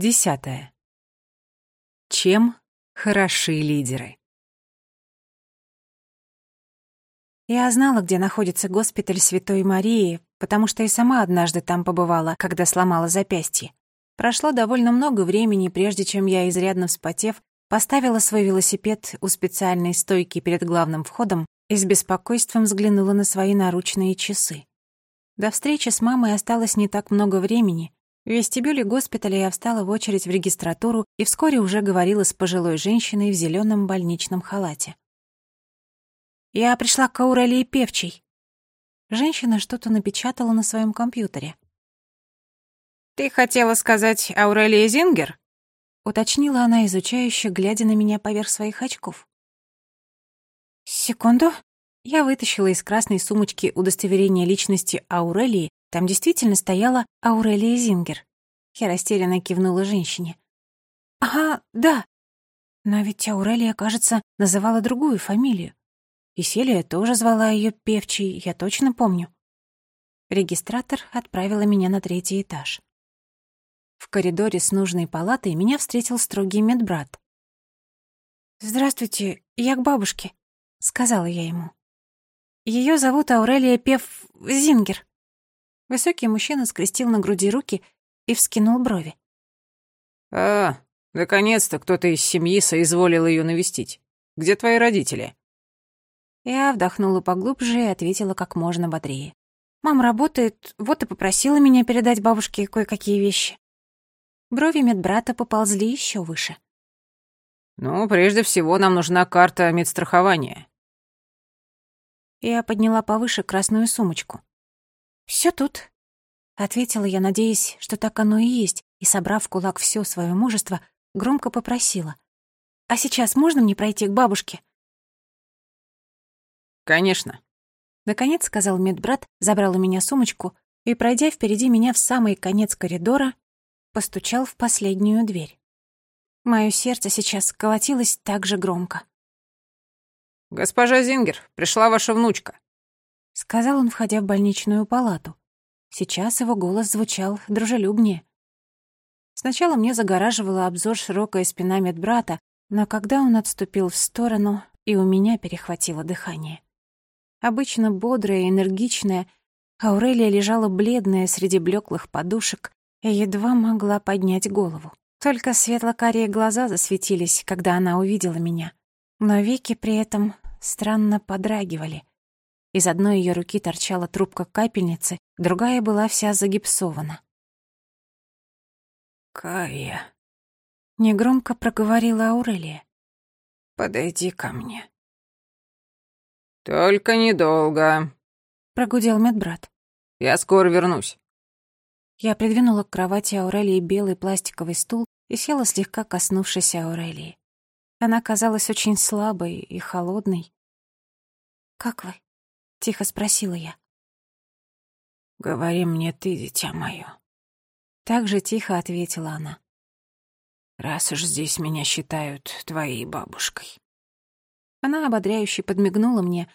Десятое. Чем хороши лидеры? Я знала, где находится госпиталь Святой Марии, потому что и сама однажды там побывала, когда сломала запястье. Прошло довольно много времени, прежде чем я, изрядно вспотев, поставила свой велосипед у специальной стойки перед главным входом и с беспокойством взглянула на свои наручные часы. До встречи с мамой осталось не так много времени. В вестибюле госпиталя я встала в очередь в регистратуру и вскоре уже говорила с пожилой женщиной в зеленом больничном халате. Я пришла к Аурелии Певчей. Женщина что-то напечатала на своем компьютере. «Ты хотела сказать Аурелия Зингер?» — уточнила она, изучающе, глядя на меня поверх своих очков. «Секунду». Я вытащила из красной сумочки удостоверение личности Аурелии. Там действительно стояла Аурелия Зингер. Я растерянно кивнула женщине. «Ага, да. Но ведь Аурелия, кажется, называла другую фамилию. И Селия тоже звала ее певчей, я точно помню. Регистратор отправила меня на третий этаж. В коридоре с нужной палатой меня встретил строгий медбрат. «Здравствуйте, я к бабушке», — сказала я ему. Ее зовут Аурелия Пев Зингер». Высокий мужчина скрестил на груди руки и вскинул брови. «А, наконец-то кто-то из семьи соизволил ее навестить. Где твои родители?» Я вдохнула поглубже и ответила как можно бодрее. «Мама работает, вот и попросила меня передать бабушке кое-какие вещи». Брови медбрата поползли еще выше. «Ну, прежде всего, нам нужна карта медстрахования». Я подняла повыше красную сумочку. Все тут», — ответила я, надеясь, что так оно и есть, и, собрав в кулак все свое мужество, громко попросила. «А сейчас можно мне пройти к бабушке?» «Конечно». Наконец, сказал медбрат, забрал у меня сумочку и, пройдя впереди меня в самый конец коридора, постучал в последнюю дверь. Моё сердце сейчас колотилось так же громко. «Госпожа Зингер, пришла ваша внучка», — сказал он, входя в больничную палату. Сейчас его голос звучал дружелюбнее. Сначала мне загораживала обзор широкая спина медбрата, но когда он отступил в сторону, и у меня перехватило дыхание. Обычно бодрая и энергичная, Аурелия лежала бледная среди блеклых подушек и едва могла поднять голову. Только светло-карие глаза засветились, когда она увидела меня. Но веки при этом странно подрагивали. Из одной ее руки торчала трубка капельницы, другая была вся загипсована. «Кая», — негромко проговорила Аурелия. «Подойди ко мне». «Только недолго», — прогудел медбрат. «Я скоро вернусь». Я придвинула к кровати Аурелии белый пластиковый стул и села, слегка коснувшись Аурелии. Она казалась очень слабой и холодной. «Как вы?» — тихо спросила я. «Говори мне ты, дитя моё». Так же тихо ответила она. «Раз уж здесь меня считают твоей бабушкой». Она ободряюще подмигнула мне,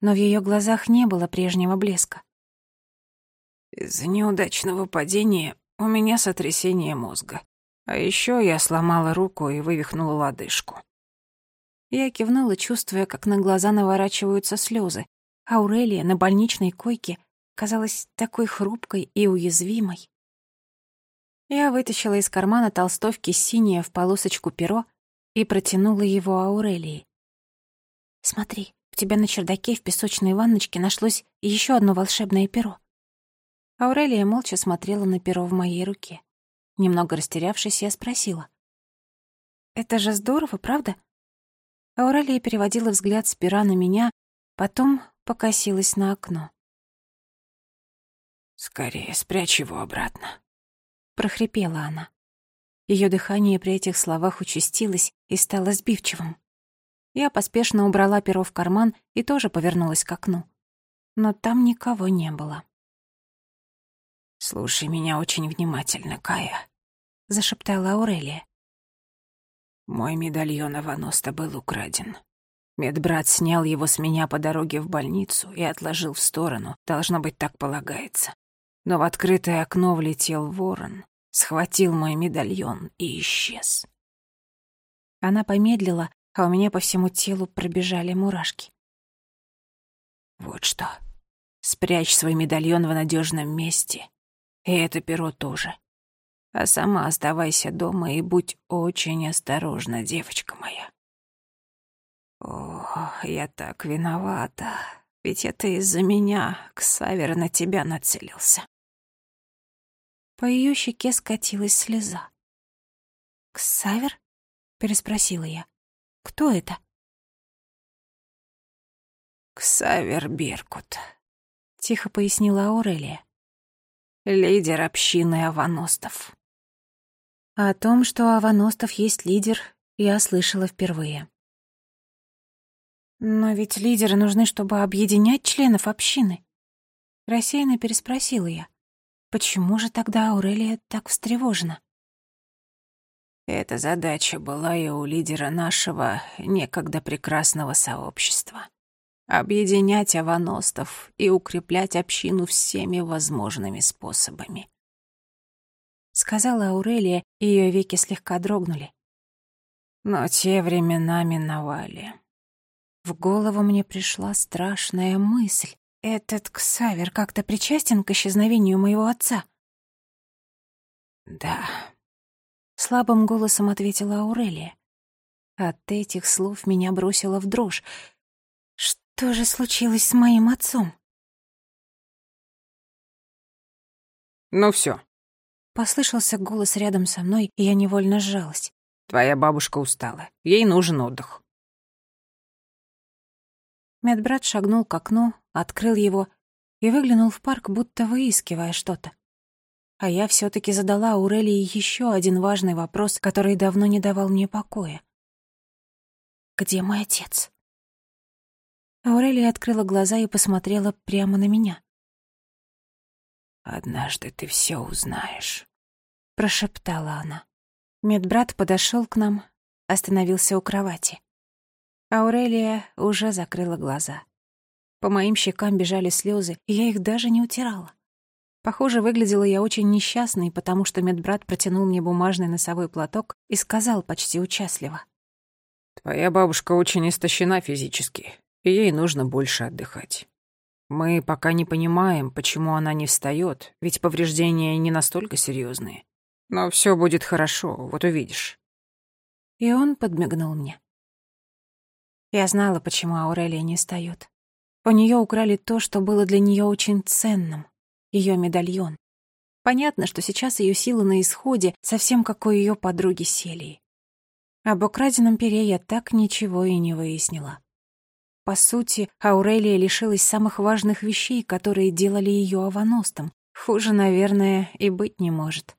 но в ее глазах не было прежнего блеска. Из-за неудачного падения у меня сотрясение мозга. А еще я сломала руку и вывихнула лодыжку. Я кивнула, чувствуя, как на глаза наворачиваются слезы. Аурелия на больничной койке казалась такой хрупкой и уязвимой. Я вытащила из кармана толстовки синее в полосочку перо и протянула его Аурелии. «Смотри, у тебя на чердаке в песочной ванночке нашлось еще одно волшебное перо». Аурелия молча смотрела на перо в моей руке. Немного растерявшись, я спросила. «Это же здорово, правда?» Аурелия переводила взгляд с пера на меня, потом покосилась на окно. «Скорее спрячь его обратно», — прохрипела она. Ее дыхание при этих словах участилось и стало сбивчивым. Я поспешно убрала перо в карман и тоже повернулась к окну. Но там никого не было. «Слушай меня очень внимательно, Кая», — зашептала Аурелия. «Мой медальон Аваноста был украден. Медбрат снял его с меня по дороге в больницу и отложил в сторону, должно быть, так полагается. Но в открытое окно влетел ворон, схватил мой медальон и исчез. Она помедлила, а у меня по всему телу пробежали мурашки. Вот что. Спрячь свой медальон в надежном месте. И это перо тоже. А сама оставайся дома и будь очень осторожна, девочка моя. О, я так виновата. Ведь это из-за меня Ксавер на тебя нацелился. По ее щеке скатилась слеза. «Ксавер?» — переспросила я. «Кто это?» «Ксавер Беркут», — тихо пояснила Аурелия. «Лидер общины аваностов». О том, что у аваностов есть лидер, я слышала впервые. «Но ведь лидеры нужны, чтобы объединять членов общины», — рассеянно переспросила я. Почему же тогда Аурелия так встревожена? Эта задача была и у лидера нашего некогда прекрасного сообщества. Объединять аваностов и укреплять общину всеми возможными способами. Сказала Аурелия, и ее веки слегка дрогнули. Но те времена миновали. В голову мне пришла страшная мысль. Этот Ксавер как-то причастен к исчезновению моего отца? Да. Слабым голосом ответила Аурелия. От этих слов меня бросило в дрожь. Что же случилось с моим отцом? Ну все. Послышался голос рядом со мной, и я невольно сжалась. Твоя бабушка устала. Ей нужен отдых. Медбрат шагнул к окну, открыл его и выглянул в парк, будто выискивая что-то. А я все таки задала Аурелии еще один важный вопрос, который давно не давал мне покоя. «Где мой отец?» Аурелия открыла глаза и посмотрела прямо на меня. «Однажды ты все узнаешь», — прошептала она. Медбрат подошел к нам, остановился у кровати. Аурелия уже закрыла глаза. По моим щекам бежали слезы, и я их даже не утирала. Похоже, выглядела я очень несчастной, потому что медбрат протянул мне бумажный носовой платок и сказал почти участливо. «Твоя бабушка очень истощена физически, и ей нужно больше отдыхать. Мы пока не понимаем, почему она не встает, ведь повреждения не настолько серьезные. Но все будет хорошо, вот увидишь». И он подмигнул мне. Я знала, почему Аурелия не встаёт. У неё украли то, что было для неё очень ценным — её медальон. Понятно, что сейчас её сила на исходе, совсем как у её подруги Селии. Об украденном пере я так ничего и не выяснила. По сути, Аурелия лишилась самых важных вещей, которые делали её аваностом. Хуже, наверное, и быть не может.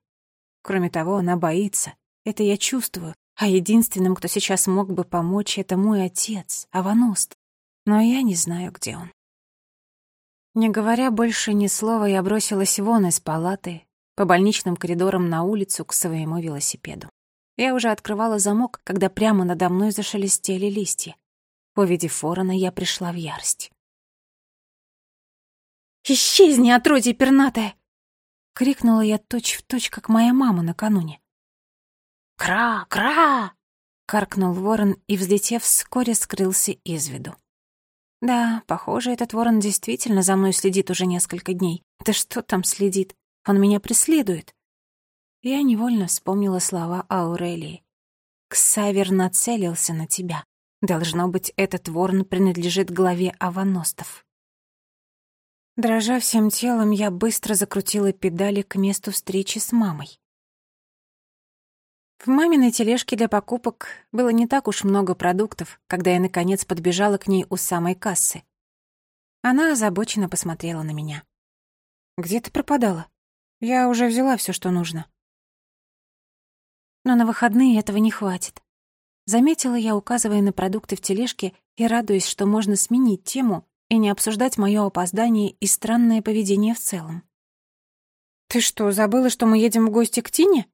Кроме того, она боится. Это я чувствую, а единственным, кто сейчас мог бы помочь, это мой отец, Аваност. Но я не знаю, где он. Не говоря больше ни слова, я бросилась вон из палаты, по больничным коридорам на улицу к своему велосипеду. Я уже открывала замок, когда прямо надо мной зашелестели листья. Увидев ворона, я пришла в ярость. «Исчезни, отродье пернатое!» — крикнула я точь-в-точь, точь, как моя мама накануне. «Кра! Кра!» — каркнул ворон и, взлетев, вскоре скрылся из виду. Да, похоже, этот ворон действительно за мной следит уже несколько дней. Да что там следит? Он меня преследует. Я невольно вспомнила слова Аурелии. «Ксавер нацелился на тебя. Должно быть, этот ворон принадлежит главе аваностов». Дрожа всем телом, я быстро закрутила педали к месту встречи с мамой. В маминой тележке для покупок было не так уж много продуктов, когда я, наконец, подбежала к ней у самой кассы. Она озабоченно посмотрела на меня. «Где ты пропадала? Я уже взяла все, что нужно». Но на выходные этого не хватит. Заметила я, указывая на продукты в тележке и радуясь, что можно сменить тему и не обсуждать моё опоздание и странное поведение в целом. «Ты что, забыла, что мы едем в гости к Тине?»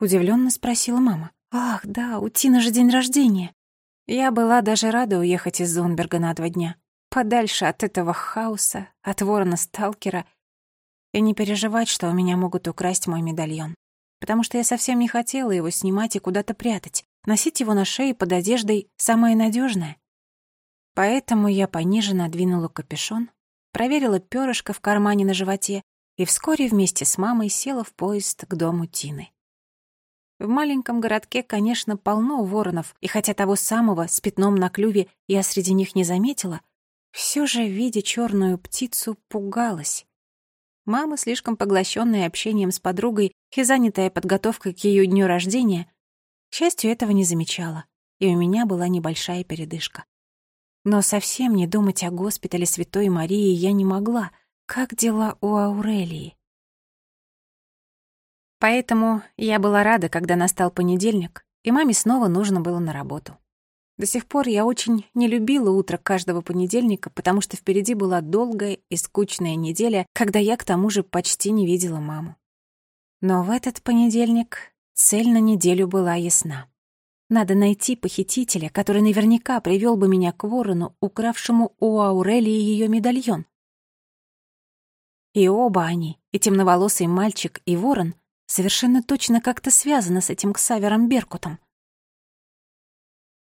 Удивленно спросила мама. «Ах, да, у Тины же день рождения». Я была даже рада уехать из Зонберга на два дня. Подальше от этого хаоса, от ворона-сталкера. И не переживать, что у меня могут украсть мой медальон. потому что я совсем не хотела его снимать и куда-то прятать. Носить его на шее под одеждой — самое надежное. Поэтому я пониже надвинула капюшон, проверила перышко в кармане на животе и вскоре вместе с мамой села в поезд к дому Тины. В маленьком городке, конечно, полно воронов, и хотя того самого с пятном на клюве я среди них не заметила, все же, видя черную птицу, пугалась. Мама, слишком поглощенная общением с подругой и занятая подготовкой к ее дню рождения, к счастью, этого не замечала, и у меня была небольшая передышка. Но совсем не думать о госпитале Святой Марии я не могла. Как дела у Аурелии? Поэтому я была рада, когда настал понедельник, и маме снова нужно было на работу. До сих пор я очень не любила утро каждого понедельника, потому что впереди была долгая и скучная неделя, когда я к тому же почти не видела маму. Но в этот понедельник цель на неделю была ясна. Надо найти похитителя, который наверняка привел бы меня к ворону, укравшему у Аурелии ее медальон. И оба они, и темноволосый мальчик, и ворон, совершенно точно как-то связаны с этим Ксавером Беркутом —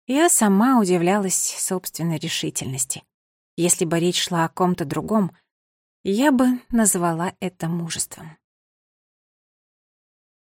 я сама удивлялась собственной решительности. Если бы речь шла о ком-то другом, я бы назвала это мужеством.